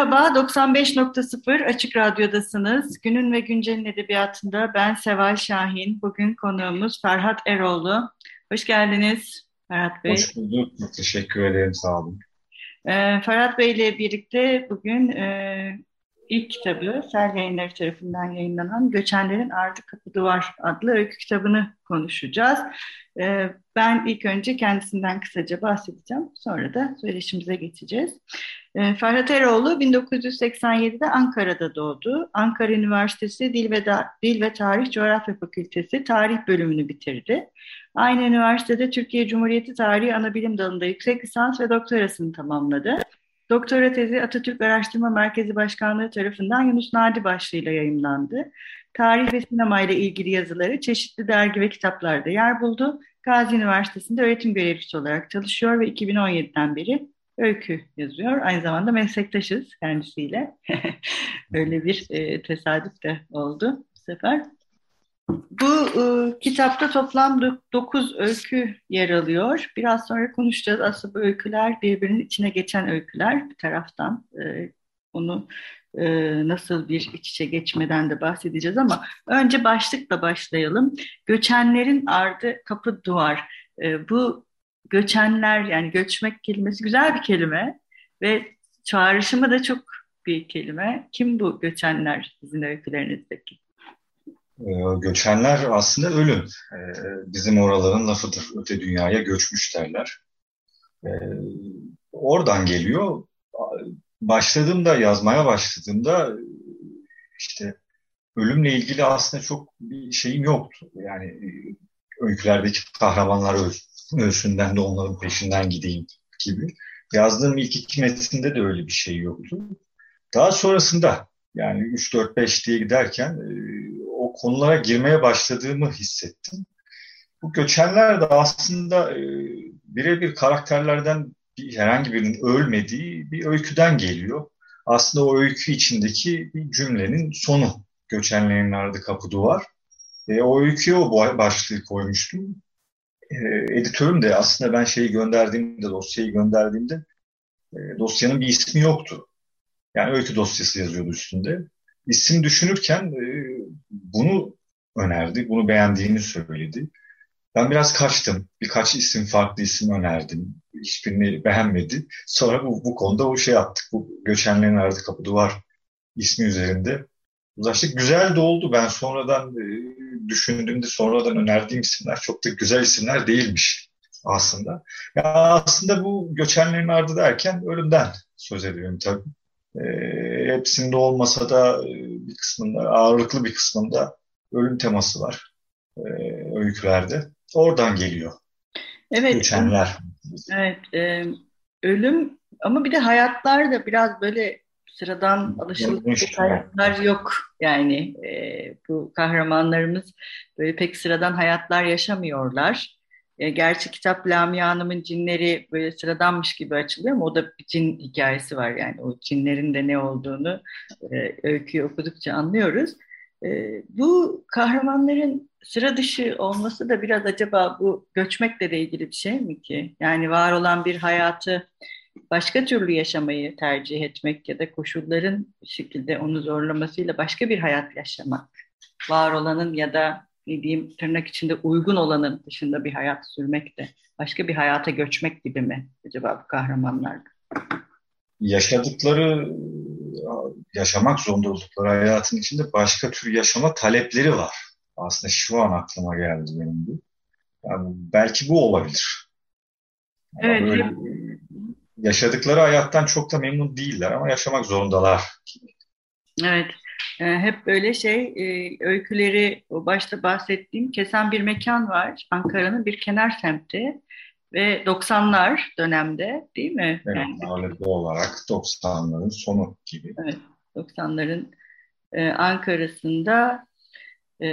Merhaba, 95.0 Açık Radyo'dasınız. Günün ve Güncel'in edebiyatında ben Seval Şahin. Bugün konuğumuz Ferhat Eroğlu. Hoş geldiniz Ferhat Bey. Hoş bulduk. Teşekkür ederim, sağ olun. Ee, Ferhat Bey ile birlikte bugün e, ilk kitabı Sel Yayınları tarafından yayınlanan Göçenlerin Ardı Kapı Duvar adlı öykü kitabını konuşacağız. Ee, ben ilk önce kendisinden kısaca bahsedeceğim. Sonra da söyleşimize geçeceğiz. Ee, Ferhat Eroğlu 1987'de Ankara'da doğdu. Ankara Üniversitesi Dil ve, da Dil ve Tarih Coğrafya Fakültesi Tarih bölümünü bitirdi. Aynı üniversitede Türkiye Cumhuriyeti Tarihi Anabilim Dalı'nda yüksek lisans ve doktorasını tamamladı. Doktora tezi Atatürk Araştırma Merkezi Başkanlığı tarafından Yunus Nadi başlığıyla yayımlandı. Tarih ve sinema ile ilgili yazıları çeşitli dergi ve kitaplarda yer buldu. Gazi Üniversitesi'nde öğretim görevlisi olarak çalışıyor ve 2017'den beri öykü yazıyor. Aynı zamanda meslektaşız kendisiyle. Öyle bir e, tesadüf de oldu bu sefer. Bu e, kitapta toplam 9 öykü yer alıyor. Biraz sonra konuşacağız. Aslında bu öyküler birbirinin içine geçen öyküler bir taraftan. E, onu e, nasıl bir iç içe geçmeden de bahsedeceğiz ama önce başlıkla başlayalım. Göçenlerin ardı kapı duvar. E, bu göçenler yani göçmek kelimesi güzel bir kelime ve çağrışımı da çok bir kelime. Kim bu göçenler sizin öykülerinizdeki? Ee, göçenler aslında ölüm. Ee, bizim oraların lafıdır. Öte dünyaya göçmüş derler. Ee, oradan geliyor. Başladığımda, yazmaya başladığımda işte ölümle ilgili aslında çok bir şeyim yoktu. Yani e, öykülerdeki kahramanlar ölsünden de onların peşinden gideyim gibi. Yazdığım ilk iki metinde de öyle bir şey yoktu. Daha sonrasında yani 3-4-5 diye giderken e, konulara girmeye başladığımı hissettim. Bu göçenler de aslında e, birebir karakterlerden bir, herhangi birinin ölmediği bir öyküden geliyor. Aslında o öykü içindeki bir cümlenin sonu. Göçenlerin ardı kapı duvar. E, o öyküye o başlığı koymuştum. E, editörüm de aslında ben şeyi gönderdiğimde, dosyayı gönderdiğimde e, dosyanın bir ismi yoktu. Yani öykü dosyası yazıyordu üstünde. İsim düşünürken e, bunu önerdi, bunu beğendiğini söyledi. Ben biraz kaçtım. Birkaç isim, farklı isim önerdim. Hiçbirini beğenmedi. Sonra bu, bu konuda o şey yaptık. Bu göçenlerin ardı kapı duvar ismi üzerinde uzlaştık. Güzel de oldu. Ben sonradan e, düşündüğümde sonradan önerdiğim isimler çok da güzel isimler değilmiş aslında. Ya aslında bu göçenlerin ardı derken ölümden söz ediyorum tabii. E, hepsinde olmasa da e, bir kısmında, ağırlıklı bir kısmında ölüm teması var e, öykülerde. Oradan geliyor. Evet. Göçenler. Evet. E, ölüm ama bir de hayatlar da biraz böyle sıradan alışılmış hayatlar yok. Yani e, bu kahramanlarımız böyle pek sıradan hayatlar yaşamıyorlar. E, gerçi kitap Lamia Hanım'ın cinleri böyle sıradanmış gibi açılıyor ama o da bir cin hikayesi var yani o cinlerin de ne olduğunu e, öyküyü okudukça anlıyoruz. E, bu kahramanların sıra dışı olması da biraz acaba bu göçmekle de ilgili bir şey mi ki? Yani var olan bir hayatı başka türlü yaşamayı tercih etmek ya da koşulların şekilde onu zorlamasıyla başka bir hayat yaşamak. Var olanın ya da ne diyeyim tırnak içinde uygun olanın dışında bir hayat sürmek de başka bir hayata göçmek gibi mi acaba bu kahramanlar? Yaşadıkları, yaşamak zorunda oldukları hayatın içinde başka tür yaşama talepleri var. Aslında şu an aklıma geldi benim bu. Yani belki bu olabilir. Yani evet. Böyle, yaşadıkları hayattan çok da memnun değiller ama yaşamak zorundalar. Evet. E, hep böyle şey e, öyküleri başta bahsettiğim kesen bir mekan var. Ankara'nın bir kenar semti ve 90'lar dönemde değil mi? Evet, yani, ağırlıklı olarak 90'ların sonu gibi. Evet, 90'ların e, Ankara'sında e,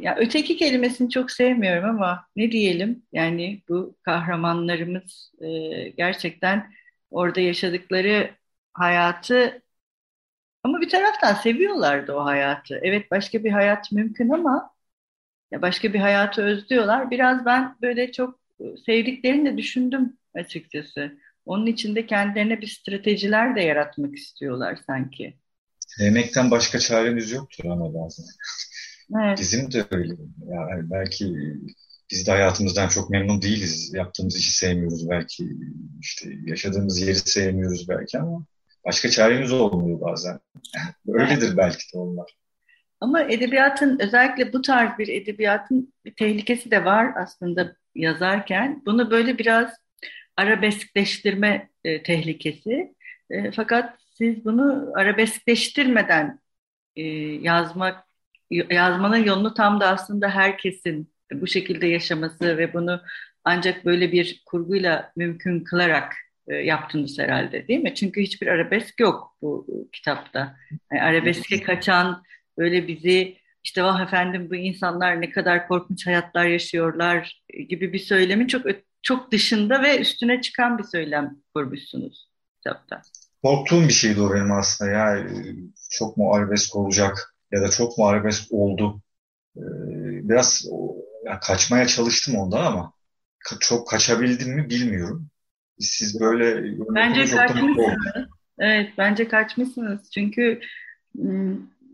ya öteki kelimesini çok sevmiyorum ama ne diyelim yani bu kahramanlarımız e, gerçekten orada yaşadıkları hayatı ama bir taraftan seviyorlardı o hayatı. Evet başka bir hayat mümkün ama ya başka bir hayatı özlüyorlar. Biraz ben böyle çok sevdiklerini de düşündüm açıkçası. Onun içinde kendilerine bir stratejiler de yaratmak istiyorlar sanki. Sevmekten başka çaremiz yoktur ama bazen. Evet. Bizim de öyle. Yani belki biz de hayatımızdan çok memnun değiliz. Yaptığımız işi sevmiyoruz belki. işte yaşadığımız yeri sevmiyoruz belki ama başka çaremiz olmuyor bazen. Öyledir belki de onlar. Ama edebiyatın özellikle bu tarz bir edebiyatın bir tehlikesi de var aslında yazarken. Bunu böyle biraz arabeskleştirme e, tehlikesi. E, fakat siz bunu arabeskleştirmeden e, yazmak yazmanın yolunu tam da aslında herkesin bu şekilde yaşaması ve bunu ancak böyle bir kurguyla mümkün kılarak yaptınız herhalde değil mi? Çünkü hiçbir arabesk yok bu e, kitapta. Yani arabeske kaçan böyle bizi işte vah efendim bu insanlar ne kadar korkunç hayatlar yaşıyorlar gibi bir söylemin çok çok dışında ve üstüne çıkan bir söylem kurmuşsunuz kitapta. Korktuğum bir şeydi o benim aslında ya çok mu arabesk olacak ya da çok mu arabesk oldu. Biraz ya kaçmaya çalıştım ondan ama çok kaçabildim mi bilmiyorum. Siz böyle bence kaçmışsınız. Evet bence kaçmışsınız. Çünkü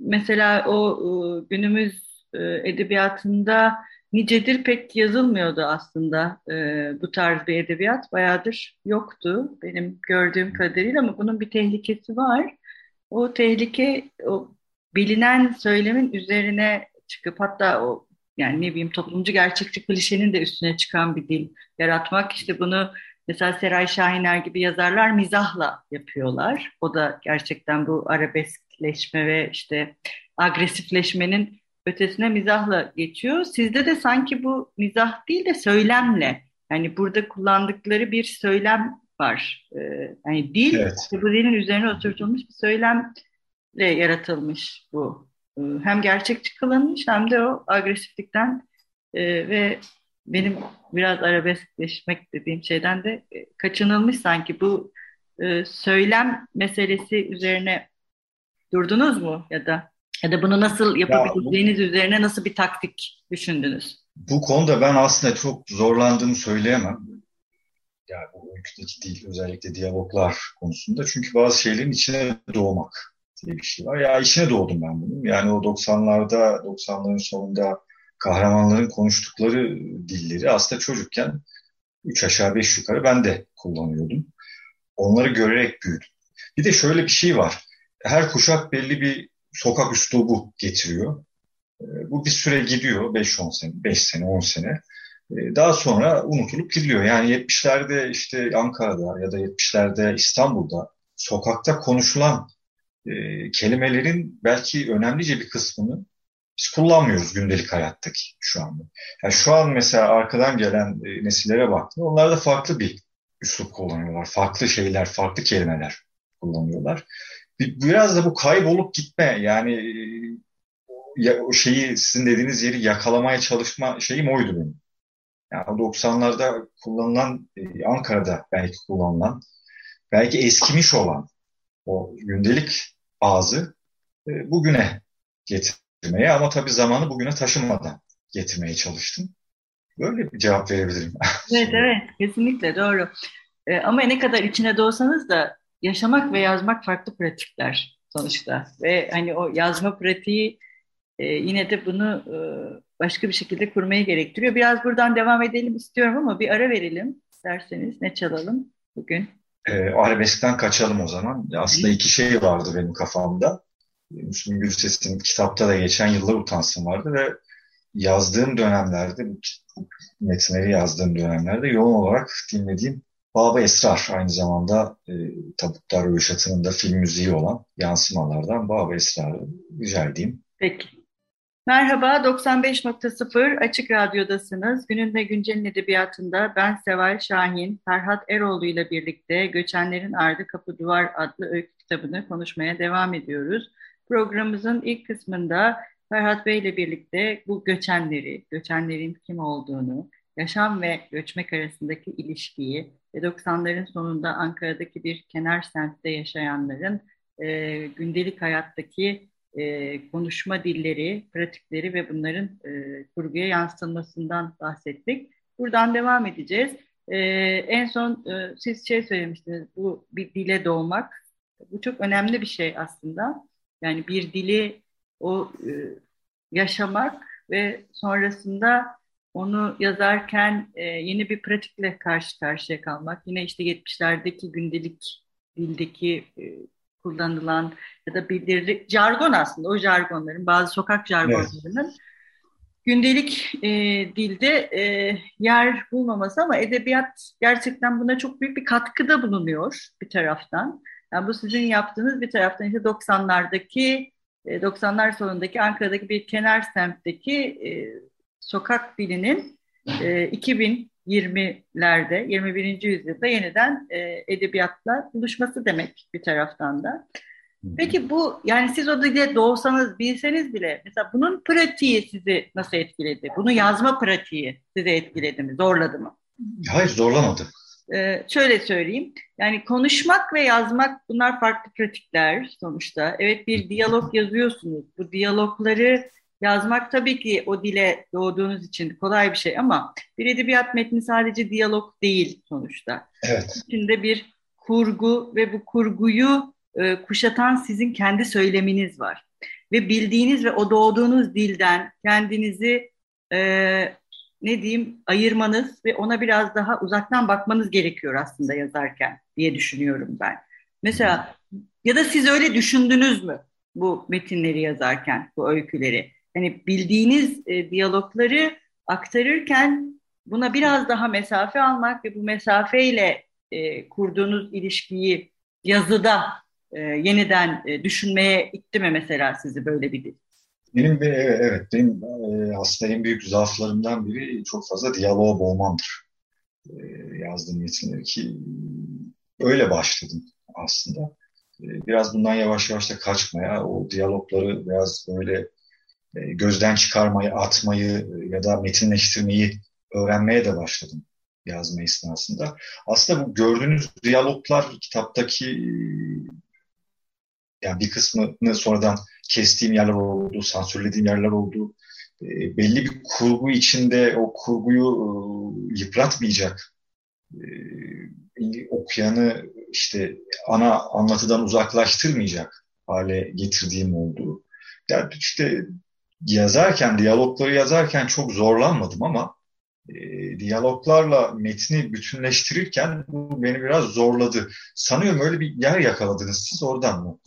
mesela o günümüz e, edebiyatında nicedir pek yazılmıyordu aslında bu tarz bir edebiyat. Bayağıdır yoktu benim gördüğüm kadarıyla ama bunun bir tehlikesi var. O tehlike o bilinen söylemin üzerine çıkıp hatta o yani ne bileyim toplumcu gerçekçi klişenin de üstüne çıkan bir dil yaratmak. işte bunu mesela Seray Şahiner gibi yazarlar mizahla yapıyorlar. O da gerçekten bu arabeskleşme ve işte agresifleşmenin ötesine mizahla geçiyor. Sizde de sanki bu mizah değil de söylemle yani burada kullandıkları bir söylem var. Ee, yani dil evet. bu dilin üzerine oturtulmuş bir söylemle yaratılmış bu. Ee, hem gerçekçi kılınmış hem de o agresiflikten e, ve benim biraz arabeskleşmek dediğim şeyden de e, kaçınılmış sanki bu e, söylem meselesi üzerine durdunuz mu ya da ya da bunu nasıl yapabileceğiniz ya, üzerine nasıl bir taktik düşündünüz? Bu konuda ben aslında çok zorlandığımı söyleyemem. Yani bu öyküdeki değil, özellikle diyaloglar konusunda. Çünkü bazı şeylerin içine doğmak diye bir şey var. Ya içine doğdum ben bunun. Yani o 90'larda, 90'ların sonunda kahramanların konuştukları dilleri aslında çocukken üç aşağı beş yukarı ben de kullanıyordum. Onları görerek büyüdüm. Bir de şöyle bir şey var. Her kuşak belli bir sokak üslubu getiriyor. Ee, bu bir süre gidiyor. 5-10 sene, 5 sene, 10 sene. Ee, daha sonra unutulup gidiyor. Yani 70'lerde işte Ankara'da ya da 70'lerde İstanbul'da sokakta konuşulan e, kelimelerin belki önemlice bir kısmını biz kullanmıyoruz gündelik hayattaki şu anda. Yani şu an mesela arkadan gelen e, nesillere baktım. Onlar da farklı bir üslup kullanıyorlar. Farklı şeyler, farklı kelimeler kullanıyorlar biraz da bu kaybolup gitme yani ya, o şeyi sizin dediğiniz yeri yakalamaya çalışma şeyim oydu benim. Yani 90'larda kullanılan e, Ankara'da belki kullanılan belki eskimiş olan o gündelik ağzı e, bugüne getirmeye ama tabii zamanı bugüne taşımadan getirmeye çalıştım. Böyle bir cevap verebilirim. Evet evet kesinlikle doğru. E, ama ne kadar içine doğsanız da yaşamak ve yazmak farklı pratikler sonuçta. Ve hani o yazma pratiği e, yine de bunu e, başka bir şekilde kurmayı gerektiriyor. Biraz buradan devam edelim istiyorum ama bir ara verelim isterseniz. Ne çalalım bugün? E, arabeskten kaçalım o zaman. Aslında iki şey vardı benim kafamda. Müslüm Gürses'in kitapta da geçen yıllar utansın vardı ve yazdığım dönemlerde, metinleri yazdığım dönemlerde yoğun olarak dinlediğim Baba Esrar aynı zamanda e, Tabutlar Röveşatı'nın da film müziği olan yansımalardan Baba Esrar'ı rica edeyim. Peki. Merhaba, 95.0 Açık Radyo'dasınız. Günün ve Güncel'in edebiyatında ben Seval Şahin, Ferhat Eroğlu ile birlikte Göçenlerin Ardı Kapı Duvar adlı öykü kitabını konuşmaya devam ediyoruz. Programımızın ilk kısmında Ferhat Bey ile birlikte bu göçenleri, göçenlerin kim olduğunu, yaşam ve göçmek arasındaki ilişkiyi ve 90'ların sonunda Ankara'daki bir kenar semtte yaşayanların e, gündelik hayattaki e, konuşma dilleri, pratikleri ve bunların e, kurguya yansıtılmasından bahsettik. Buradan devam edeceğiz. E, en son e, siz şey söylemiştiniz, bu bir dile doğmak. Bu çok önemli bir şey aslında. Yani bir dili o e, yaşamak ve sonrasında onu yazarken e, yeni bir pratikle karşı karşıya kalmak. Yine işte 70'lerdeki gündelik dildeki e, kullanılan ya da bildiri jargon aslında o jargonların bazı sokak jargonlarının evet. gündelik e, dilde e, yer bulmaması ama edebiyat gerçekten buna çok büyük bir katkıda bulunuyor bir taraftan. Yani bu sizin yaptığınız bir taraftan işte 90'lardaki 90'lar sonundaki Ankara'daki bir kenar semtteki e, sokak dilinin e, 2020'lerde 21. yüzyılda yeniden e, edebiyatla buluşması demek bir taraftan da. Peki bu yani siz o dilde doğsanız bilseniz bile mesela bunun pratiği sizi nasıl etkiledi? Bunu yazma pratiği sizi etkiledi mi? Zorladı mı? Hayır zorlamadı. Ee, şöyle söyleyeyim. Yani konuşmak ve yazmak bunlar farklı pratikler sonuçta. Evet bir diyalog yazıyorsunuz. Bu diyalogları yazmak tabii ki o dile doğduğunuz için kolay bir şey ama bir edebiyat metni sadece diyalog değil sonuçta. Evet. İçinde bir kurgu ve bu kurguyu e, kuşatan sizin kendi söyleminiz var. Ve bildiğiniz ve o doğduğunuz dilden kendinizi e, ne diyeyim ayırmanız ve ona biraz daha uzaktan bakmanız gerekiyor aslında yazarken diye düşünüyorum ben. Mesela ya da siz öyle düşündünüz mü bu metinleri yazarken, bu öyküleri? Hani bildiğiniz e, diyalogları aktarırken buna biraz daha mesafe almak ve bu mesafeyle e, kurduğunuz ilişkiyi yazıda e, yeniden e, düşünmeye itti mi mesela sizi böyle bir? Benim de evet, benim e, aslında en büyük zaaflarımdan biri çok fazla diyaloğa boğmamdır. E, yazdığım metinleri ki öyle başladım aslında. E, biraz bundan yavaş yavaş da kaçmaya, o diyalogları biraz böyle e, gözden çıkarmayı, atmayı ya da metinleştirmeyi öğrenmeye de başladım yazma esnasında. Aslında bu gördüğünüz diyaloglar kitaptaki yani bir kısmını sonradan kestiğim yerler oldu, sansürlediğim yerler oldu. E, belli bir kurgu içinde o kurguyu e, yıpratmayacak e, okuyanı işte ana anlatıdan uzaklaştırmayacak hale getirdiğim oldu. Yani işte yazarken, diyalogları yazarken çok zorlanmadım ama e, diyaloglarla metni bütünleştirirken bu beni biraz zorladı. Sanıyorum öyle bir yer yakaladınız siz oradan mı?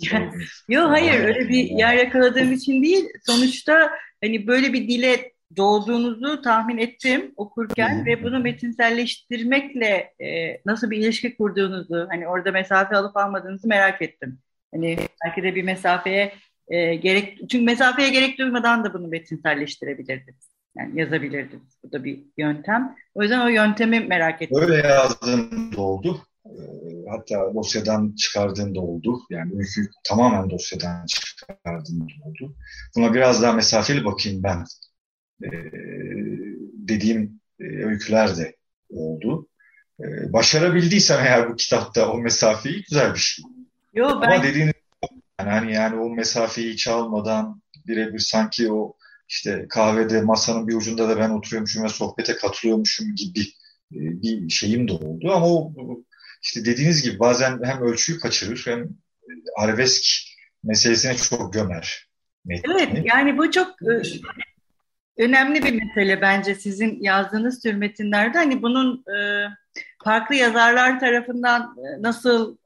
Yok hayır öyle bir yer yakaladığım için değil. Sonuçta hani böyle bir dile doğduğunuzu tahmin ettim okurken hmm. ve bunu metinselleştirmekle e, nasıl bir ilişki kurduğunuzu hani orada mesafe alıp almadığınızı merak ettim. Hani belki de bir mesafeye e, gerek çünkü mesafeye gerek duymadan da bunu metinselleştirebilirdiniz. Yani yazabilirdiniz. Bu da bir yöntem. O yüzden o yöntemi merak ettim. Öyle yazdığım da oldu. Ee, hatta dosyadan çıkardığım da oldu. Yani öykü tamamen dosyadan çıkardığım da oldu. Buna biraz daha mesafeli bakayım ben ee, dediğim e, öyküler de oldu. Ee, başarabildiysem eğer bu kitapta o mesafeyi güzel bir şey. Yo, ben... Ama dediğiniz yani yani o mesafeyi hiç almadan birebir sanki o işte kahvede masanın bir ucunda da ben oturuyormuşum ve sohbete katılıyormuşum gibi e, bir şeyim de oldu. Ama o işte dediğiniz gibi bazen hem ölçüyü kaçırır hem e, arabesk meselesine çok gömer. Metni. Evet yani bu çok e, önemli bir mesele bence sizin yazdığınız tür metinlerde. Hani bunun farklı yazarlar tarafından nasıl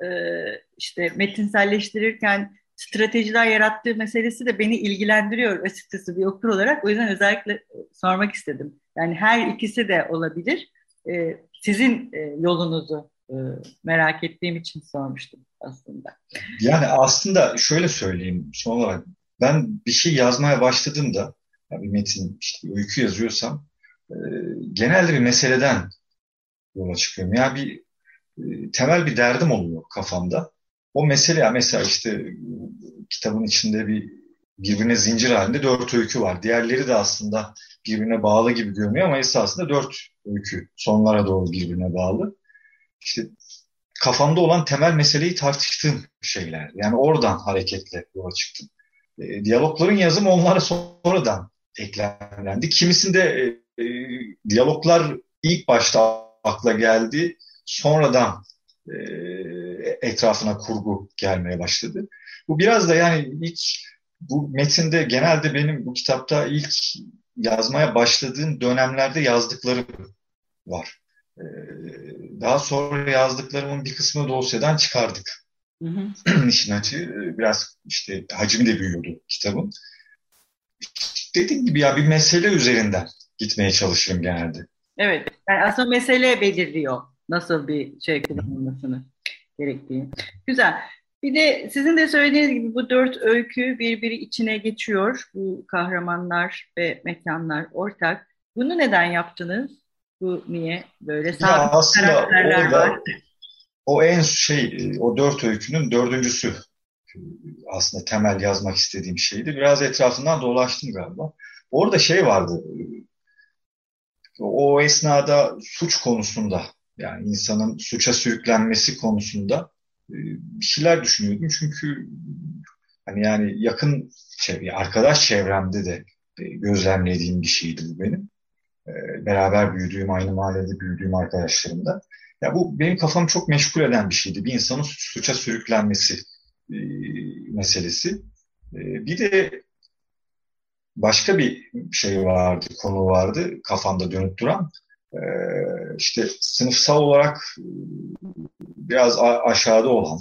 işte metinselleştirirken stratejiler yarattığı meselesi de beni ilgilendiriyor açıkçası bir okur olarak. O yüzden özellikle e, sormak istedim. Yani her ikisi de olabilir. E, sizin e, yolunuzu merak ettiğim için sormuştum aslında. Yani aslında şöyle söyleyeyim son olarak ben bir şey yazmaya başladığımda yani bir metin işte bir öykü yazıyorsam genelde bir meseleden yola çıkıyorum. Yani bir temel bir derdim oluyor kafamda. O mesele mesela işte kitabın içinde bir birbirine zincir halinde dört öykü var. Diğerleri de aslında birbirine bağlı gibi görünüyor ama esasında dört öykü sonlara doğru birbirine bağlı. İşte kafamda olan temel meseleyi tartıştığım şeyler. Yani oradan hareketle yola çıktım. E, diyalogların yazımı onlara sonradan eklemlendi. Kimisinde e, e, diyaloglar ilk başta akla geldi. Sonradan e, etrafına kurgu gelmeye başladı. Bu biraz da yani ilk bu metinde genelde benim bu kitapta ilk yazmaya başladığım dönemlerde yazdıklarım var. Ee, daha sonra yazdıklarımın bir kısmını dosyadan çıkardık. Hı hı. İşin açığı biraz işte hacim de büyüyordu kitabın. Dediğim gibi ya bir mesele üzerinden gitmeye çalışırım genelde. Evet. Yani aslında mesele belirliyor nasıl bir şey kullanılmasını gerektiği. Güzel. Bir de sizin de söylediğiniz gibi bu dört öykü birbiri içine geçiyor. Bu kahramanlar ve mekanlar ortak. Bunu neden yaptınız? Bu niye böyle sabit aslında karakterler orada, var? O en şey, o dört öykünün dördüncüsü aslında temel yazmak istediğim şeydi. Biraz etrafından dolaştım galiba. Orada şey vardı, o esnada suç konusunda yani insanın suça sürüklenmesi konusunda e, bir şeyler düşünüyordum. Çünkü hani yani yakın çevre, arkadaş çevremde de gözlemlediğim bir şeydi bu benim. E, beraber büyüdüğüm, aynı mahallede büyüdüğüm arkadaşlarımda. Ya bu benim kafamı çok meşgul eden bir şeydi. Bir insanın suça sürüklenmesi e, meselesi. Bir de başka bir şey vardı, konu vardı kafamda dönüp duran. Ee, işte sınıfsal olarak e, biraz aşağıda olan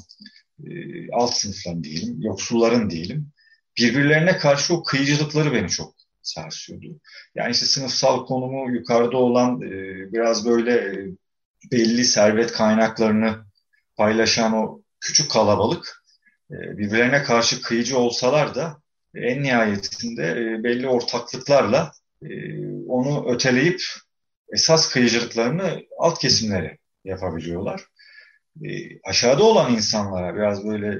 e, alt sınıfların diyelim, yoksulların diyelim birbirlerine karşı o kıyıcılıkları beni çok sarsıyordu. Yani işte sınıfsal konumu yukarıda olan e, biraz böyle belli servet kaynaklarını paylaşan o küçük kalabalık birbirlerine karşı kıyıcı olsalar da en nihayetinde belli ortaklıklarla onu öteleyip esas kıyıcılıklarını alt kesimlere yapabiliyorlar. E, aşağıda olan insanlara, biraz böyle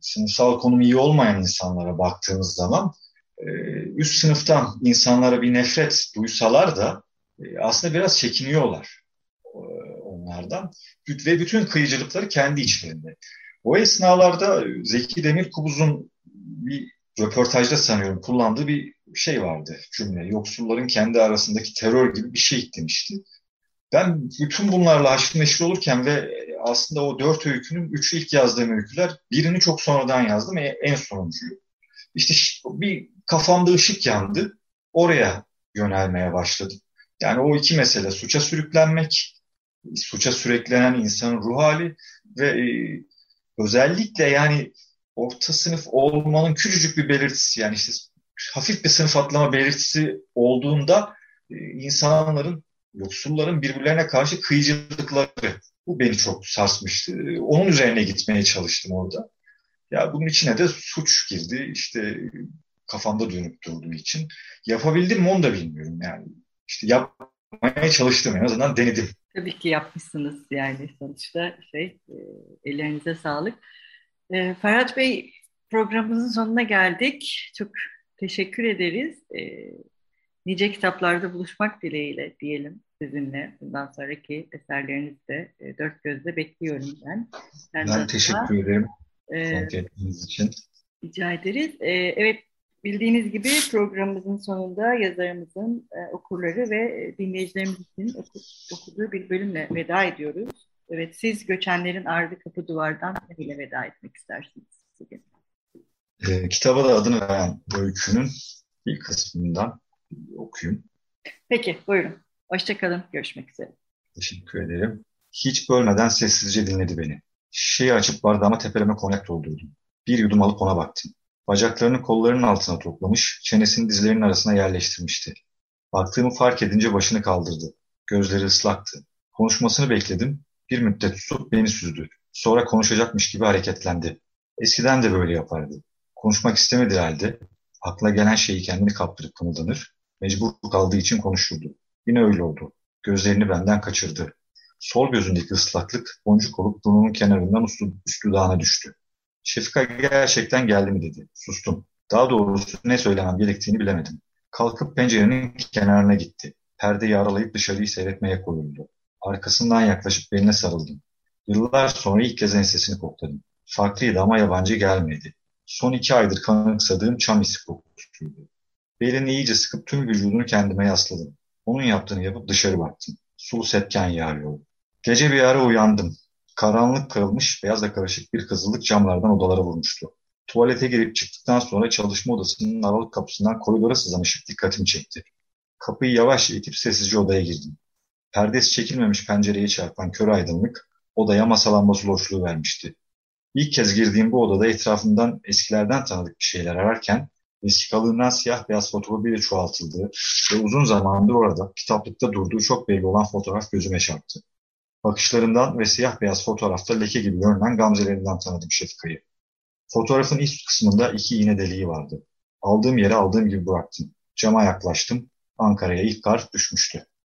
sınıfsal konumu iyi olmayan insanlara baktığımız zaman e, üst sınıftan insanlara bir nefret duysalar da e, aslında biraz çekiniyorlar e, onlardan. Ve bütün kıyıcılıkları kendi içlerinde. O esnalarda Zeki Demirkubuz'un bir röportajda sanıyorum kullandığı bir şey vardı cümle. Yoksulların kendi arasındaki terör gibi bir şey demişti. Ben bütün bunlarla haşır neşir olurken ve aslında o dört öykünün üçü ilk yazdığım öyküler. Birini çok sonradan yazdım. En sonuncuyu. İşte bir kafamda ışık yandı. Oraya yönelmeye başladım. Yani o iki mesele suça sürüklenmek, suça sürüklenen insanın ruh hali ve e, özellikle yani orta sınıf olmanın küçücük bir belirtisi yani işte hafif bir sınıf atlama belirtisi olduğunda e, insanların, yoksulların birbirlerine karşı kıyıcılıkları bu beni çok sarsmıştı. Onun üzerine gitmeye çalıştım orada. Ya bunun içine de suç girdi. İşte kafamda dönüp durduğu için. Yapabildim mi onu da bilmiyorum yani. İşte yapmaya çalıştım en azından denedim. Tabii ki yapmışsınız yani sonuçta şey e, ellerinize sağlık. E, Ferhat Bey programımızın sonuna geldik. Çok teşekkür ederiz. E, nice kitaplarda buluşmak dileğiyle diyelim sizinle. Bundan sonraki eserlerinizi de e, dört gözle bekliyorum ben. Ben, ben teşekkür ederim. E, için. Rica ederiz. E, evet bildiğiniz gibi programımızın sonunda yazarımızın e, okurları ve dinleyicilerimiz için oku, okuduğu bir bölümle veda ediyoruz. Evet siz göçenlerin ardı kapı duvardan neyle veda etmek istersiniz bugün? E, kitaba da adını veren öykünün bir kısmından okuyayım. Peki, buyurun. Hoşçakalın, görüşmek üzere. Teşekkür ederim. Hiç bölmeden sessizce dinledi beni. Şişeyi açıp bardağıma tepeleme konyak doldurdum. Bir yudum alıp ona baktım. Bacaklarını kollarının altına toplamış, çenesini dizlerinin arasına yerleştirmişti. Baktığımı fark edince başını kaldırdı. Gözleri ıslaktı. Konuşmasını bekledim. Bir müddet susup beni süzdü. Sonra konuşacakmış gibi hareketlendi. Eskiden de böyle yapardı. Konuşmak istemediği halde akla gelen şeyi kendini kaptırıp kımıldanır, mecbur kaldığı için konuşurdu. Yine öyle oldu. Gözlerini benden kaçırdı. Sol gözündeki ıslaklık boncuk olup burnunun kenarından üstü, üstü dudağına düştü. Şefika gerçekten geldi mi dedi. Sustum. Daha doğrusu ne söylemem gerektiğini bilemedim. Kalkıp pencerenin kenarına gitti. Perdeyi aralayıp dışarıyı seyretmeye koyuldu. Arkasından yaklaşıp beline sarıldım. Yıllar sonra ilk kez ensesini kokladım. Farklıydı ama yabancı gelmedi. Son iki aydır kanıksadığım çam isi kokusuydu. Belini iyice sıkıp tüm vücudunu kendime yasladım. Onun yaptığını yapıp dışarı baktım. Sulu sepken yağıyordu. Gece bir ara uyandım. Karanlık kırılmış, beyazla karışık bir kızıllık camlardan odalara vurmuştu. Tuvalete girip çıktıktan sonra çalışma odasının aralık kapısından koridora sızan ışık dikkatimi çekti. Kapıyı yavaşça itip sessizce odaya girdim. Perdesi çekilmemiş pencereye çarpan kör aydınlık odaya masa lambası loşluğu vermişti. İlk kez girdiğim bu odada etrafından eskilerden tanıdık bir şeyler ararken vesikalığından siyah beyaz fotoğrafıyla çoğaltıldığı ve uzun zamandır orada kitaplıkta durduğu çok belli olan fotoğraf gözüme çarptı. Bakışlarından ve siyah beyaz fotoğrafta leke gibi görünen gamzelerinden tanıdım Şefika'yı. Fotoğrafın üst kısmında iki iğne deliği vardı. Aldığım yere aldığım gibi bıraktım. Cama yaklaştım. Ankara'ya ilk kar düşmüştü.